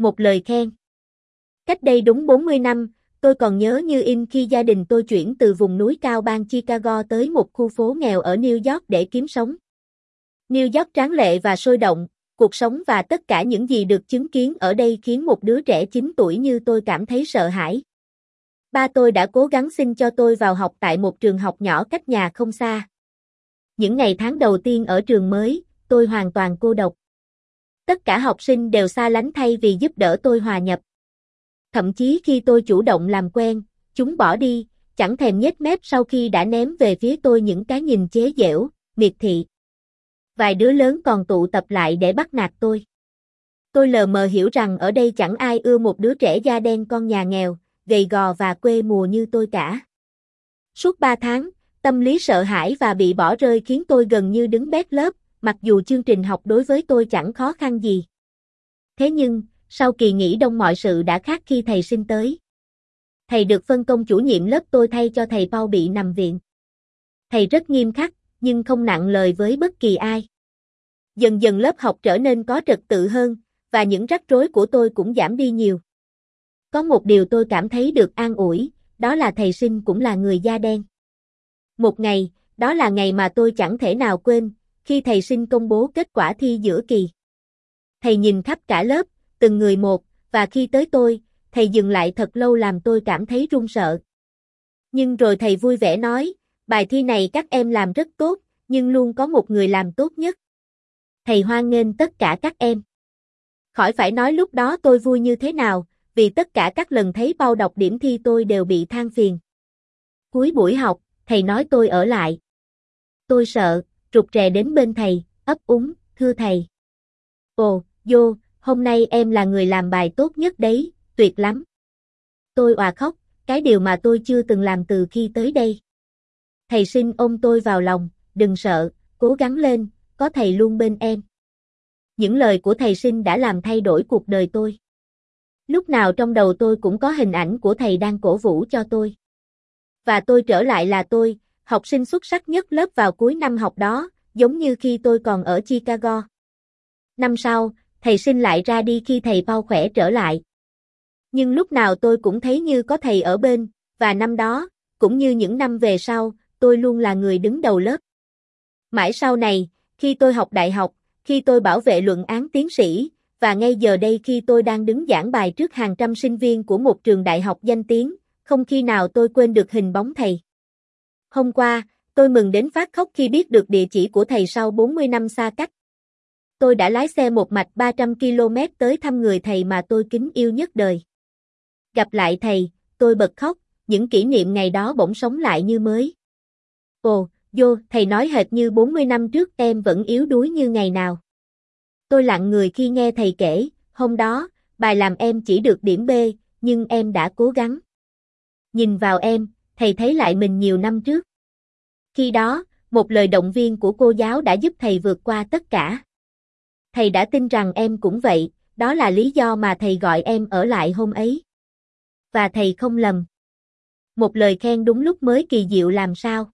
Một lời khen. Cách đây đúng 40 năm, tôi còn nhớ như in khi gia đình tôi chuyển từ vùng núi cao bang Chicago tới một khu phố nghèo ở New York để kiếm sống. New York tráng lệ và sôi động, cuộc sống và tất cả những gì được chứng kiến ở đây khiến một đứa trẻ 9 tuổi như tôi cảm thấy sợ hãi. Ba tôi đã cố gắng xin cho tôi vào học tại một trường học nhỏ cách nhà không xa. Những ngày tháng đầu tiên ở trường mới, tôi hoàn toàn cô độc. Tất cả học sinh đều xa lánh thay vì giúp đỡ tôi hòa nhập. Thậm chí khi tôi chủ động làm quen, chúng bỏ đi, chẳng thèm nhếch mép sau khi đã ném về phía tôi những cái nhìn chế giễu, miệt thị. Vài đứa lớn còn tụ tập lại để bắt nạt tôi. Tôi lờ mờ hiểu rằng ở đây chẳng ai ưa một đứa trẻ da đen con nhà nghèo, gầy gò và quê mùa như tôi cả. Suốt 3 tháng, tâm lý sợ hãi và bị bỏ rơi khiến tôi gần như đứng bét lớp, mặc dù chương trình học đối với tôi chẳng khó khăn gì. Thế nhưng, sau kỳ nghỉ đông mọi sự đã khác khi thầy sinh tới. Thầy được phân công chủ nhiệm lớp tôi thay cho thầy Paul bị nằm viện. Thầy rất nghiêm khắc, nhưng không nặng lời với bất kỳ ai. Dần dần lớp học trở nên có trật tự hơn, và những rắc rối của tôi cũng giảm đi nhiều. Có một điều tôi cảm thấy được an ủi, đó là thầy sinh cũng là người da đen. Một ngày, đó là ngày mà tôi chẳng thể nào quên, khi thầy sinh công bố kết quả thi giữa kỳ. Thầy nhìn khắp cả lớp, từng người một, và khi tới tôi, thầy dừng lại thật lâu làm tôi cảm thấy run sợ. Nhưng rồi thầy vui vẻ nói, bài thi này các em làm rất tốt, nhưng luôn có một người làm tốt nhất. Thầy hoan nghênh tất cả các em. Khỏi phải nói lúc đó tôi vui như thế nào, vì tất cả các lần thấy bao đọc điểm thi tôi đều bị than phiền. Cuối buổi học, thầy nói tôi ở lại. Tôi sợ, rụt rè đến bên thầy, ấp úng, thưa thầy. Ồ, vô, hôm nay em là người làm bài tốt nhất đấy, tuyệt lắm. Tôi òa khóc, cái điều mà tôi chưa từng làm từ khi tới đây. Thầy sinh ôm tôi vào lòng, đừng sợ, cố gắng lên, có thầy luôn bên em. Những lời của thầy sinh đã làm thay đổi cuộc đời tôi. Lúc nào trong đầu tôi cũng có hình ảnh của thầy đang cổ vũ cho tôi. Và tôi trở lại là tôi, học sinh xuất sắc nhất lớp vào cuối năm học đó, giống như khi tôi còn ở Chicago. Năm sau, thầy sinh lại ra đi khi thầy bao khỏe trở lại. Nhưng lúc nào tôi cũng thấy như có thầy ở bên, và năm đó, cũng như những năm về sau, tôi luôn là người đứng đầu lớp. Mãi sau này, khi tôi học đại học, khi tôi bảo vệ luận án tiến sĩ, và ngay giờ đây khi tôi đang đứng giảng bài trước hàng trăm sinh viên của một trường đại học danh tiếng, không khi nào tôi quên được hình bóng thầy. Hôm qua, tôi mừng đến phát khóc khi biết được địa chỉ của thầy sau 40 năm xa cách. Tôi đã lái xe một mạch 300 km tới thăm người thầy mà tôi kính yêu nhất đời. Gặp lại thầy, tôi bật khóc, những kỷ niệm ngày đó bỗng sống lại như mới. Ồ, vô, thầy nói hệt như 40 năm trước em vẫn yếu đuối như ngày nào. Tôi lặng người khi nghe thầy kể, hôm đó, bài làm em chỉ được điểm B, nhưng em đã cố gắng. Nhìn vào em, thầy thấy lại mình nhiều năm trước. Khi đó, một lời động viên của cô giáo đã giúp thầy vượt qua tất cả. Thầy đã tin rằng em cũng vậy, đó là lý do mà thầy gọi em ở lại hôm ấy. Và thầy không lầm. Một lời khen đúng lúc mới kỳ diệu làm sao.